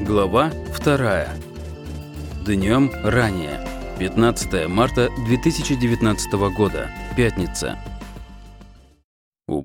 Глава 2. Днем ранее. 15 марта 2019 года. Пятница.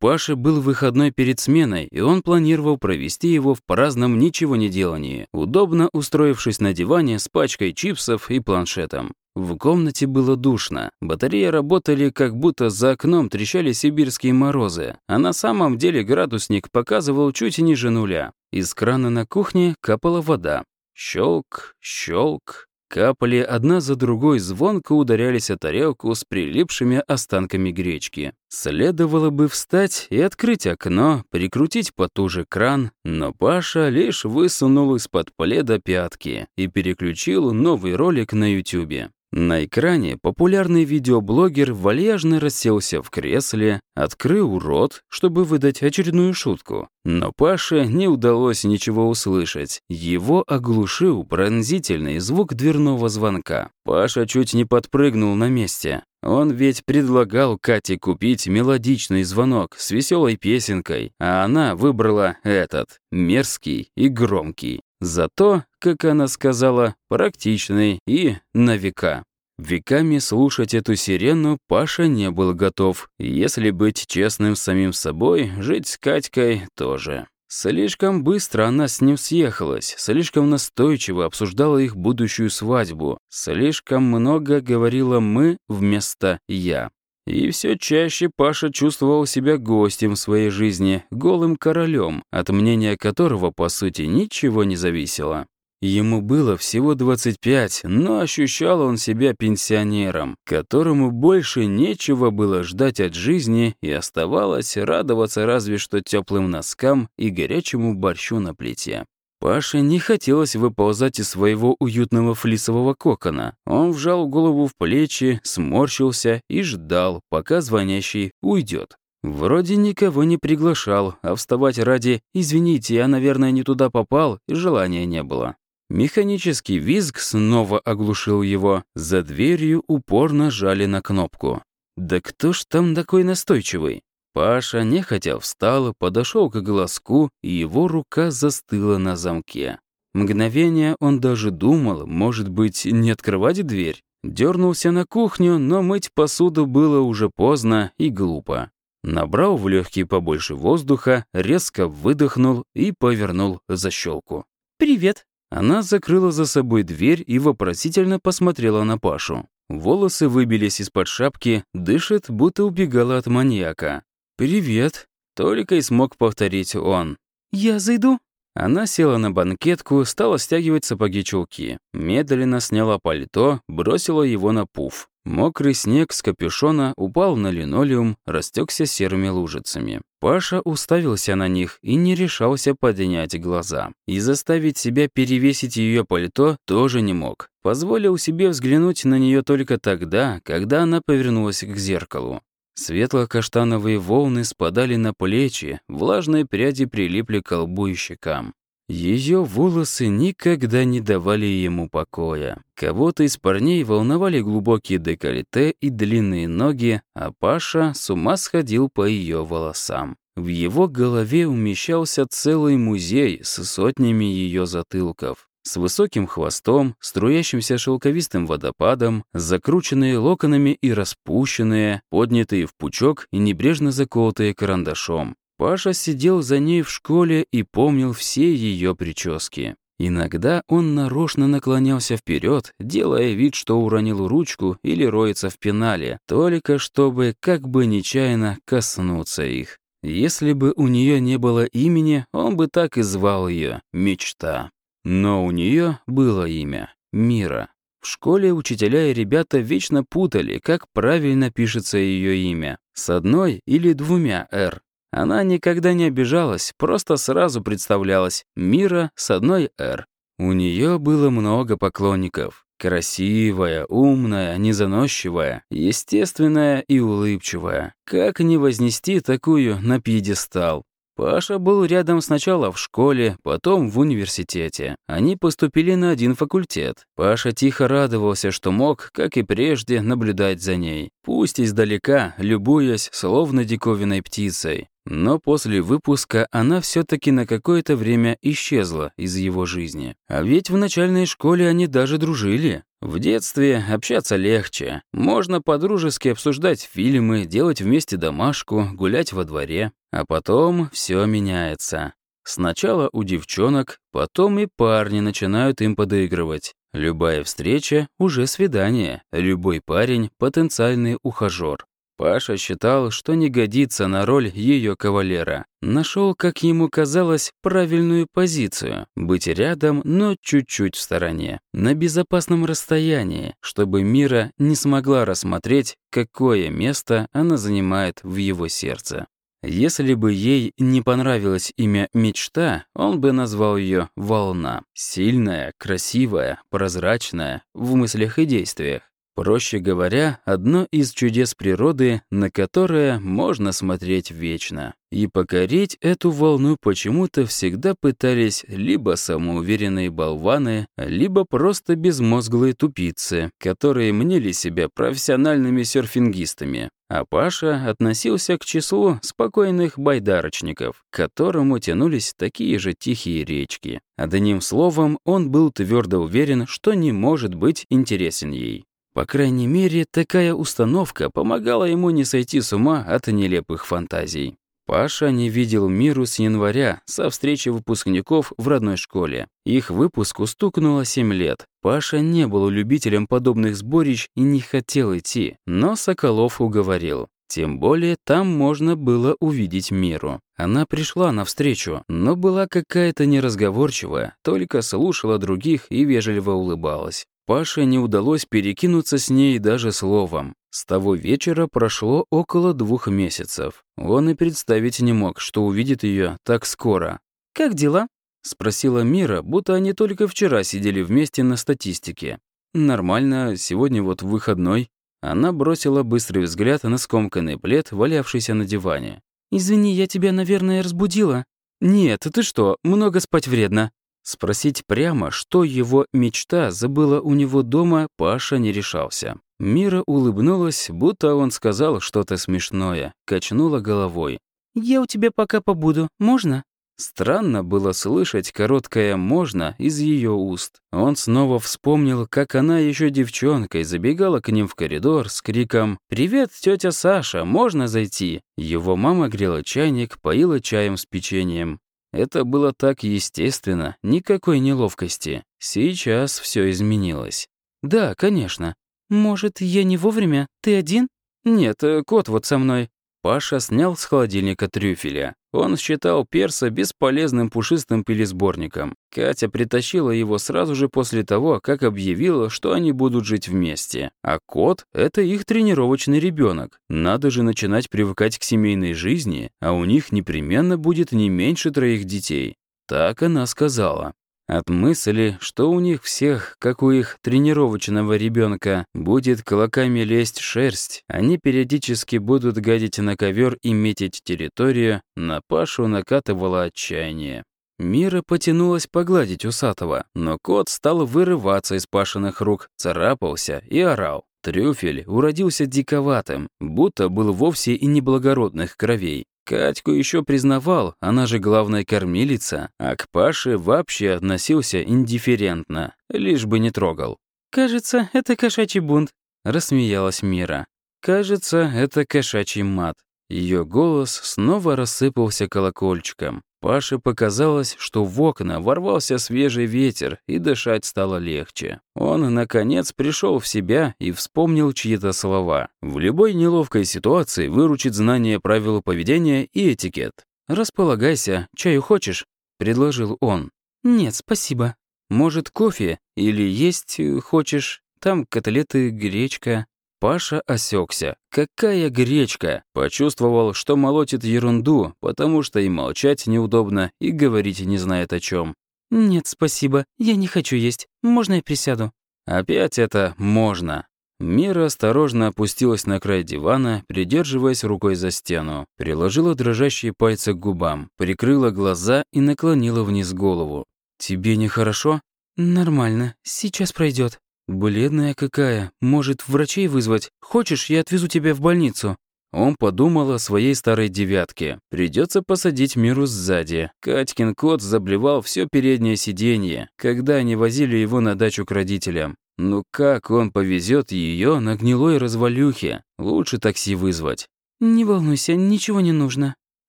Паши был выходной перед сменой, и он планировал провести его в праздном ничего не делании, удобно устроившись на диване с пачкой чипсов и планшетом. В комнате было душно. Батареи работали, как будто за окном трещали сибирские морозы, а на самом деле градусник показывал чуть ниже нуля. Из крана на кухне капала вода. Щелк, щелк. Капали одна за другой звонко ударялись о тарелку с прилипшими останками гречки. Следовало бы встать и открыть окно, прикрутить потуже кран, но Паша лишь высунул из-под пледа пятки и переключил новый ролик на ютюбе. На экране популярный видеоблогер вальяжно расселся в кресле, открыл рот, чтобы выдать очередную шутку. Но Паше не удалось ничего услышать. Его оглушил пронзительный звук дверного звонка. Паша чуть не подпрыгнул на месте. Он ведь предлагал Кате купить мелодичный звонок с веселой песенкой, а она выбрала этот, мерзкий и громкий. Зато, как она сказала, практичный и на века. Веками слушать эту сирену Паша не был готов. Если быть честным с самим собой, жить с Катькой тоже. Слишком быстро она с ним съехалась, слишком настойчиво обсуждала их будущую свадьбу, слишком много говорила «мы» вместо «я». И все чаще Паша чувствовал себя гостем в своей жизни, голым королем, от мнения которого, по сути, ничего не зависело. Ему было всего 25, но ощущал он себя пенсионером, которому больше нечего было ждать от жизни и оставалось радоваться разве что теплым носкам и горячему борщу на плите. Паше не хотелось выползать из своего уютного флисового кокона. Он вжал голову в плечи, сморщился и ждал, пока звонящий уйдет. Вроде никого не приглашал, а вставать ради «извините, я, наверное, не туда попал» желания не было. Механический визг снова оглушил его. За дверью упорно жали на кнопку. «Да кто ж там такой настойчивый?» Паша нехотя встал, подошел к глазку, и его рука застыла на замке. Мгновение он даже думал, может быть, не открывать дверь. Дернулся на кухню, но мыть посуду было уже поздно и глупо. Набрал в легкие побольше воздуха, резко выдохнул и повернул защелку. «Привет!» Она закрыла за собой дверь и вопросительно посмотрела на Пашу. Волосы выбились из-под шапки, дышит, будто убегала от маньяка. «Привет», — только и смог повторить он. «Я зайду?» Она села на банкетку, стала стягивать сапоги-чулки. Медленно сняла пальто, бросила его на пуф. Мокрый снег с капюшона упал на линолеум, растекся серыми лужицами. Паша уставился на них и не решался поднять глаза. И заставить себя перевесить ее пальто тоже не мог. Позволил себе взглянуть на нее только тогда, когда она повернулась к зеркалу. Светло-каштановые волны спадали на плечи, влажные пряди прилипли к лбу и щекам. Ее волосы никогда не давали ему покоя. Кого-то из парней волновали глубокие декольте и длинные ноги, а Паша с ума сходил по ее волосам. В его голове умещался целый музей с сотнями ее затылков с высоким хвостом, струящимся шелковистым водопадом, закрученные локонами и распущенные, поднятые в пучок и небрежно заколотые карандашом. Паша сидел за ней в школе и помнил все ее прически. Иногда он нарочно наклонялся вперед, делая вид, что уронил ручку или роется в пенале, только чтобы, как бы нечаянно, коснуться их. Если бы у нее не было имени, он бы так и звал ее «Мечта». Но у нее было имя — Мира. В школе учителя и ребята вечно путали, как правильно пишется ее имя. С одной или двумя «р». Она никогда не обижалась, просто сразу представлялась «Мира» с одной «р». У нее было много поклонников. Красивая, умная, незаносчивая, естественная и улыбчивая. Как не вознести такую на пьедестал? Паша был рядом сначала в школе, потом в университете. Они поступили на один факультет. Паша тихо радовался, что мог, как и прежде, наблюдать за ней. Пусть издалека, любуясь, словно диковинной птицей. Но после выпуска она все таки на какое-то время исчезла из его жизни. А ведь в начальной школе они даже дружили. В детстве общаться легче. Можно подружески обсуждать фильмы, делать вместе домашку, гулять во дворе. А потом все меняется. Сначала у девчонок, потом и парни начинают им подыгрывать. Любая встреча — уже свидание, любой парень — потенциальный ухажёр. Паша считал, что не годится на роль ее кавалера. Нашел, как ему казалось, правильную позицию — быть рядом, но чуть-чуть в стороне, на безопасном расстоянии, чтобы Мира не смогла рассмотреть, какое место она занимает в его сердце. Если бы ей не понравилось имя «Мечта», он бы назвал ее «Волна». Сильная, красивая, прозрачная, в мыслях и действиях. Проще говоря, одно из чудес природы, на которое можно смотреть вечно. И покорить эту волну почему-то всегда пытались либо самоуверенные болваны, либо просто безмозглые тупицы, которые мнили себя профессиональными серфингистами. А Паша относился к числу спокойных байдарочников, к которому тянулись такие же тихие речки. Одним словом, он был твердо уверен, что не может быть интересен ей. По крайней мере, такая установка помогала ему не сойти с ума от нелепых фантазий. Паша не видел миру с января, со встречи выпускников в родной школе. Их выпуску стукнуло 7 лет. Паша не был любителем подобных сборищ и не хотел идти, но Соколов уговорил. Тем более там можно было увидеть Миру. Она пришла навстречу, но была какая-то неразговорчивая, только слушала других и вежливо улыбалась. Паше не удалось перекинуться с ней даже словом. С того вечера прошло около двух месяцев. Он и представить не мог, что увидит ее так скоро. «Как дела?» — спросила Мира, будто они только вчера сидели вместе на статистике. «Нормально, сегодня вот выходной». Она бросила быстрый взгляд на скомканный плед, валявшийся на диване. «Извини, я тебя, наверное, разбудила». «Нет, ты что, много спать вредно». Спросить прямо, что его мечта забыла у него дома, Паша не решался. Мира улыбнулась, будто он сказал что-то смешное, качнула головой. «Я у тебя пока побуду, можно?» Странно было слышать короткое «можно» из ее уст. Он снова вспомнил, как она еще девчонкой забегала к ним в коридор с криком «Привет, тетя Саша, можно зайти?» Его мама грела чайник, поила чаем с печеньем. Это было так естественно, никакой неловкости. Сейчас все изменилось. «Да, конечно. Может, я не вовремя? Ты один?» «Нет, э, кот вот со мной». Паша снял с холодильника трюфеля. Он считал перса бесполезным пушистым пилесборником. Катя притащила его сразу же после того, как объявила, что они будут жить вместе. А кот — это их тренировочный ребенок. Надо же начинать привыкать к семейной жизни, а у них непременно будет не меньше троих детей. Так она сказала. От мысли, что у них всех, как у их тренировочного ребенка, будет клоками лезть шерсть, они периодически будут гадить на ковер и метить территорию, на Пашу накатывало отчаяние. Мира потянулась погладить усатого, но кот стал вырываться из Пашиных рук, царапался и орал. Трюфель уродился диковатым, будто был вовсе и неблагородных кровей. Катьку еще признавал, она же главная кормилица, а к Паше вообще относился индифферентно, лишь бы не трогал. «Кажется, это кошачий бунт», — рассмеялась Мира. «Кажется, это кошачий мат». Ее голос снова рассыпался колокольчиком. Паше показалось, что в окна ворвался свежий ветер, и дышать стало легче. Он, наконец, пришел в себя и вспомнил чьи-то слова. В любой неловкой ситуации выручит знание правил поведения и этикет. «Располагайся, чаю хочешь?» — предложил он. «Нет, спасибо». «Может, кофе? Или есть хочешь? Там котлеты, гречка». Паша осекся. Какая гречка! Почувствовал, что молотит ерунду, потому что и молчать неудобно, и говорить не знает о чем. «Нет, спасибо, я не хочу есть. Можно я присяду?» Опять это «можно». Мира осторожно опустилась на край дивана, придерживаясь рукой за стену, приложила дрожащие пальцы к губам, прикрыла глаза и наклонила вниз голову. «Тебе нехорошо?» «Нормально, сейчас пройдет. «Бледная какая. Может, врачей вызвать? Хочешь, я отвезу тебя в больницу?» Он подумал о своей старой девятке. Придется посадить Миру сзади. Катькин кот заблевал все переднее сиденье, когда они возили его на дачу к родителям. Ну как он повезет ее на гнилой развалюхе? Лучше такси вызвать. «Не волнуйся, ничего не нужно», —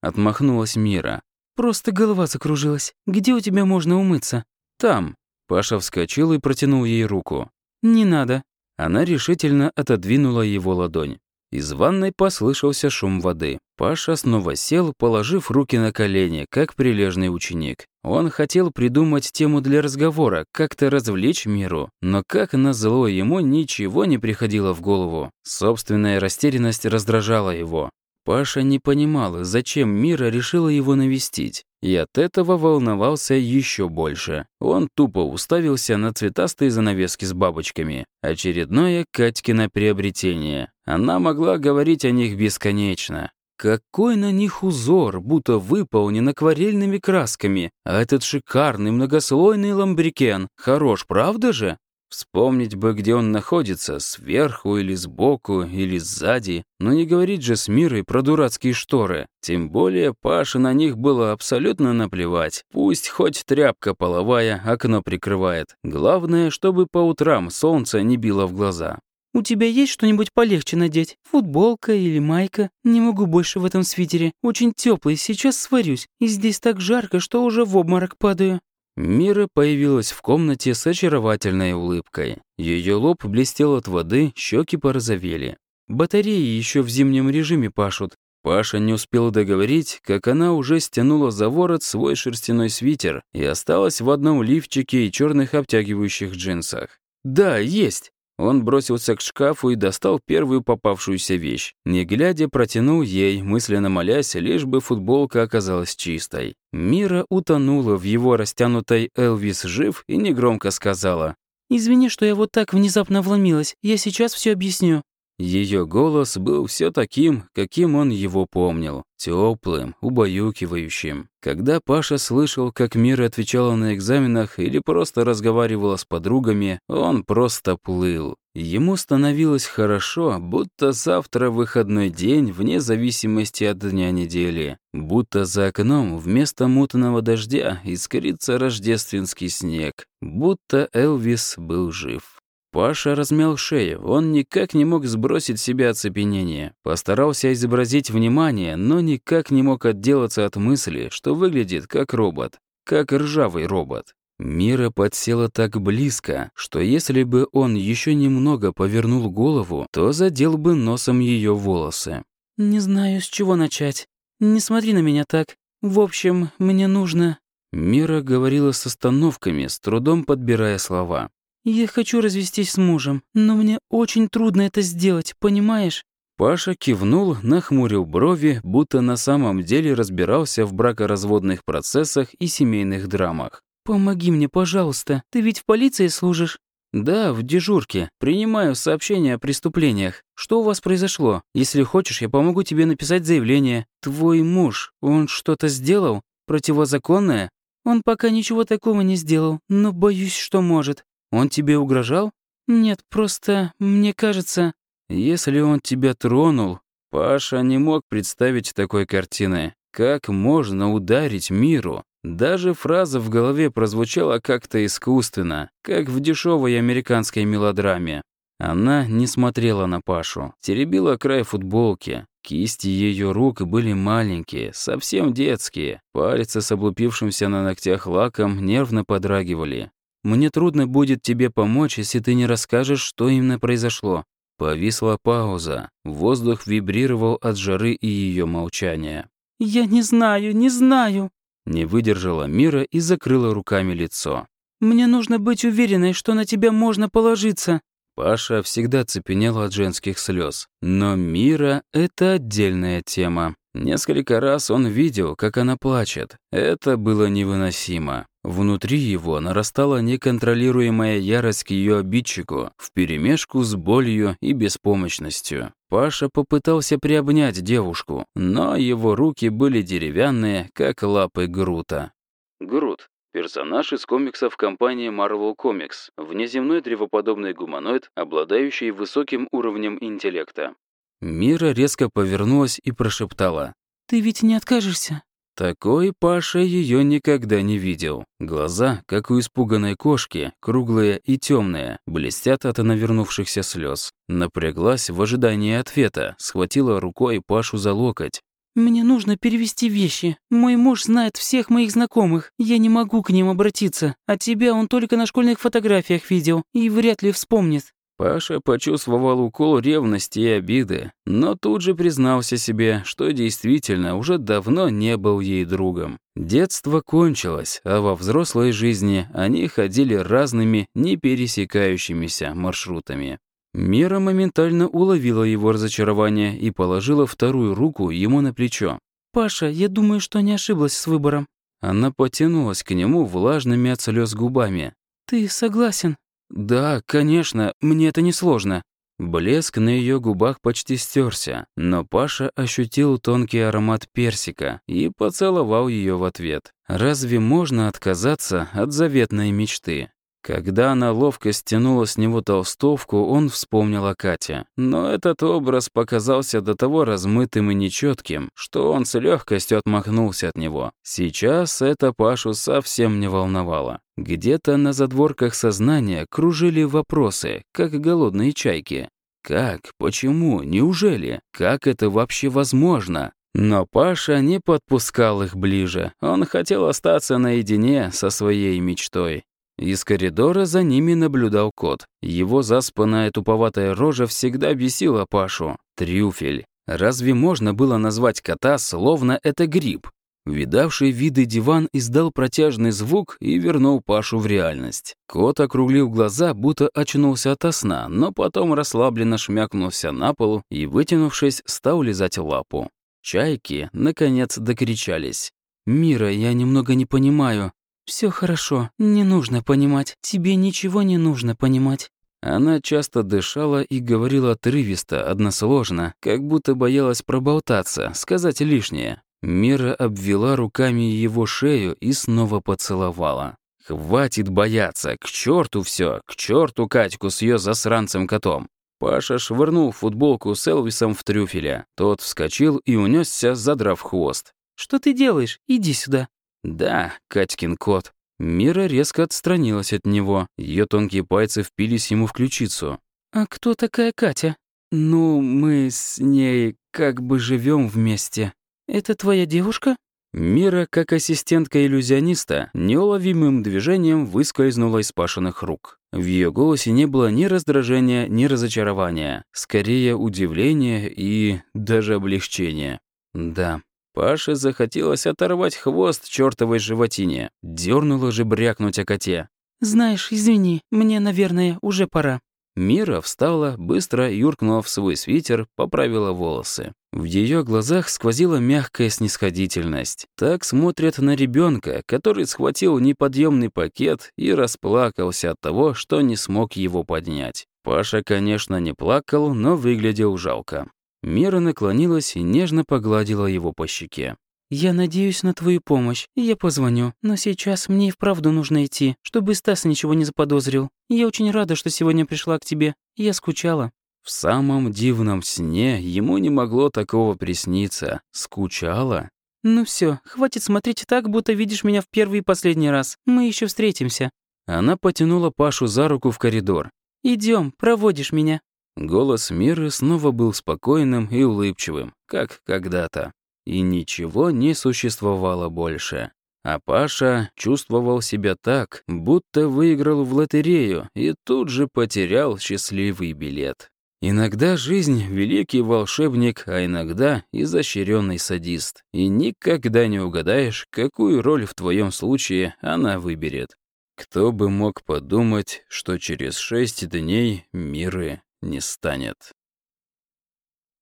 отмахнулась Мира. «Просто голова закружилась. Где у тебя можно умыться?» «Там». Паша вскочил и протянул ей руку. «Не надо». Она решительно отодвинула его ладонь. Из ванной послышался шум воды. Паша снова сел, положив руки на колени, как прилежный ученик. Он хотел придумать тему для разговора, как-то развлечь миру, но как назло ему ничего не приходило в голову. Собственная растерянность раздражала его. Паша не понимал, зачем Мира решила его навестить, и от этого волновался еще больше. Он тупо уставился на цветастые занавески с бабочками. Очередное Катькино приобретение. Она могла говорить о них бесконечно. Какой на них узор, будто выполнен акварельными красками. А этот шикарный многослойный ламбрикен. Хорош, правда же? Вспомнить бы, где он находится, сверху или сбоку, или сзади. Но не говорить же с Мирой про дурацкие шторы. Тем более Паше на них было абсолютно наплевать. Пусть хоть тряпка половая окно прикрывает. Главное, чтобы по утрам солнце не било в глаза. «У тебя есть что-нибудь полегче надеть? Футболка или майка? Не могу больше в этом свитере. Очень теплый, сейчас сварюсь. И здесь так жарко, что уже в обморок падаю». Мира появилась в комнате с очаровательной улыбкой. Ее лоб блестел от воды, щеки порозовели. Батареи еще в зимнем режиме пашут. Паша не успел договорить, как она уже стянула за ворот свой шерстяной свитер и осталась в одном лифчике и черных обтягивающих джинсах. «Да, есть!» Он бросился к шкафу и достал первую попавшуюся вещь. Не глядя, протянул ей, мысленно молясь, лишь бы футболка оказалась чистой. Мира утонула в его растянутой «Элвис жив» и негромко сказала. «Извини, что я вот так внезапно вломилась. Я сейчас все объясню». Ее голос был все таким, каким он его помнил, теплым, убаюкивающим. Когда Паша слышал, как Мира отвечала на экзаменах или просто разговаривала с подругами, он просто плыл. Ему становилось хорошо, будто завтра выходной день вне зависимости от дня недели. Будто за окном вместо мутного дождя искрится рождественский снег. Будто Элвис был жив. Паша размял шею, он никак не мог сбросить с себя оцепенение. Постарался изобразить внимание, но никак не мог отделаться от мысли, что выглядит как робот, как ржавый робот. Мира подсела так близко, что если бы он еще немного повернул голову, то задел бы носом ее волосы. «Не знаю, с чего начать. Не смотри на меня так. В общем, мне нужно...» Мира говорила с остановками, с трудом подбирая слова. «Я хочу развестись с мужем, но мне очень трудно это сделать, понимаешь?» Паша кивнул, нахмурил брови, будто на самом деле разбирался в бракоразводных процессах и семейных драмах. «Помоги мне, пожалуйста. Ты ведь в полиции служишь?» «Да, в дежурке. Принимаю сообщения о преступлениях. Что у вас произошло? Если хочешь, я помогу тебе написать заявление. Твой муж, он что-то сделал? Противозаконное?» «Он пока ничего такого не сделал, но боюсь, что может. Он тебе угрожал? Нет, просто мне кажется... Если он тебя тронул... Паша не мог представить такой картины. Как можно ударить миру? Даже фраза в голове прозвучала как-то искусственно, как в дешевой американской мелодраме. Она не смотрела на Пашу, теребила край футболки. Кисти ее рук были маленькие, совсем детские. Пальцы с облупившимся на ногтях лаком нервно подрагивали. Мне трудно будет тебе помочь, если ты не расскажешь, что именно произошло». Повисла пауза. Воздух вибрировал от жары и ее молчания. «Я не знаю, не знаю». Не выдержала Мира и закрыла руками лицо. «Мне нужно быть уверенной, что на тебя можно положиться». Паша всегда цепенел от женских слез. Но Мира — это отдельная тема. Несколько раз он видел, как она плачет. Это было невыносимо. Внутри его нарастала неконтролируемая ярость к ее обидчику, вперемешку с болью и беспомощностью. Паша попытался приобнять девушку, но его руки были деревянные, как лапы Грута. Грут Персонаж из комиксов компании Marvel Comics, внеземной древоподобный гуманоид, обладающий высоким уровнем интеллекта. Мира резко повернулась и прошептала. «Ты ведь не откажешься?» Такой Паша ее никогда не видел. Глаза, как у испуганной кошки, круглые и темные, блестят от навернувшихся слез. Напряглась в ожидании ответа, схватила рукой Пашу за локоть. «Мне нужно перевести вещи. Мой муж знает всех моих знакомых. Я не могу к ним обратиться. А тебя он только на школьных фотографиях видел и вряд ли вспомнит». Паша почувствовал укол ревности и обиды, но тут же признался себе, что действительно уже давно не был ей другом. Детство кончилось, а во взрослой жизни они ходили разными, не пересекающимися маршрутами. Мира моментально уловила его разочарование и положила вторую руку ему на плечо. «Паша, я думаю, что не ошиблась с выбором». Она потянулась к нему влажными от слез губами. «Ты согласен?» «Да, конечно, мне это несложно». Блеск на ее губах почти стерся, но Паша ощутил тонкий аромат персика и поцеловал ее в ответ. Разве можно отказаться от заветной мечты? Когда она ловко стянула с него толстовку, он вспомнил о Кате. Но этот образ показался до того размытым и нечетким, что он с легкостью отмахнулся от него. Сейчас это Пашу совсем не волновало. Где-то на задворках сознания кружили вопросы, как голодные чайки. Как? Почему? Неужели? Как это вообще возможно? Но Паша не подпускал их ближе. Он хотел остаться наедине со своей мечтой. Из коридора за ними наблюдал кот. Его заспанная туповатая рожа всегда бесила Пашу. Трюфель. Разве можно было назвать кота словно это гриб? Видавший виды диван издал протяжный звук и вернул Пашу в реальность. Кот округлил глаза, будто очнулся ото сна, но потом расслабленно шмякнулся на полу и, вытянувшись, стал лизать лапу. Чайки, наконец, докричались. «Мира, я немного не понимаю. Все хорошо, не нужно понимать. Тебе ничего не нужно понимать». Она часто дышала и говорила отрывисто, односложно, как будто боялась проболтаться, сказать лишнее. Мира обвела руками его шею и снова поцеловала. «Хватит бояться! К черту все! К черту Катьку с ее засранцем котом!» Паша швырнул футболку с Элвисом в трюфеля. Тот вскочил и унесся, задрав хвост. «Что ты делаешь? Иди сюда!» «Да, Катькин кот». Мира резко отстранилась от него. Ее тонкие пальцы впились ему в ключицу. «А кто такая Катя?» «Ну, мы с ней как бы живем вместе». «Это твоя девушка?» Мира, как ассистентка иллюзиониста, неуловимым движением выскользнула из Пашиных рук. В ее голосе не было ни раздражения, ни разочарования, скорее удивления и даже облегчения. «Да, Паше захотелось оторвать хвост чертовой животине. Дёрнуло же брякнуть о коте. «Знаешь, извини, мне, наверное, уже пора». Мира встала, быстро юркнула в свой свитер, поправила волосы. В ее глазах сквозила мягкая снисходительность. Так смотрят на ребенка, который схватил неподъемный пакет и расплакался от того, что не смог его поднять. Паша, конечно, не плакал, но выглядел жалко. Мира наклонилась и нежно погладила его по щеке. «Я надеюсь на твою помощь, я позвоню. Но сейчас мне и вправду нужно идти, чтобы Стас ничего не заподозрил. Я очень рада, что сегодня пришла к тебе. Я скучала». В самом дивном сне ему не могло такого присниться. Скучала? «Ну все, хватит смотреть так, будто видишь меня в первый и последний раз. Мы еще встретимся». Она потянула Пашу за руку в коридор. Идем, проводишь меня». Голос Миры снова был спокойным и улыбчивым, как когда-то. И ничего не существовало больше. А Паша чувствовал себя так, будто выиграл в лотерею и тут же потерял счастливый билет. Иногда жизнь — великий волшебник, а иногда изощренный садист. И никогда не угадаешь, какую роль в твоем случае она выберет. Кто бы мог подумать, что через шесть дней миры не станет.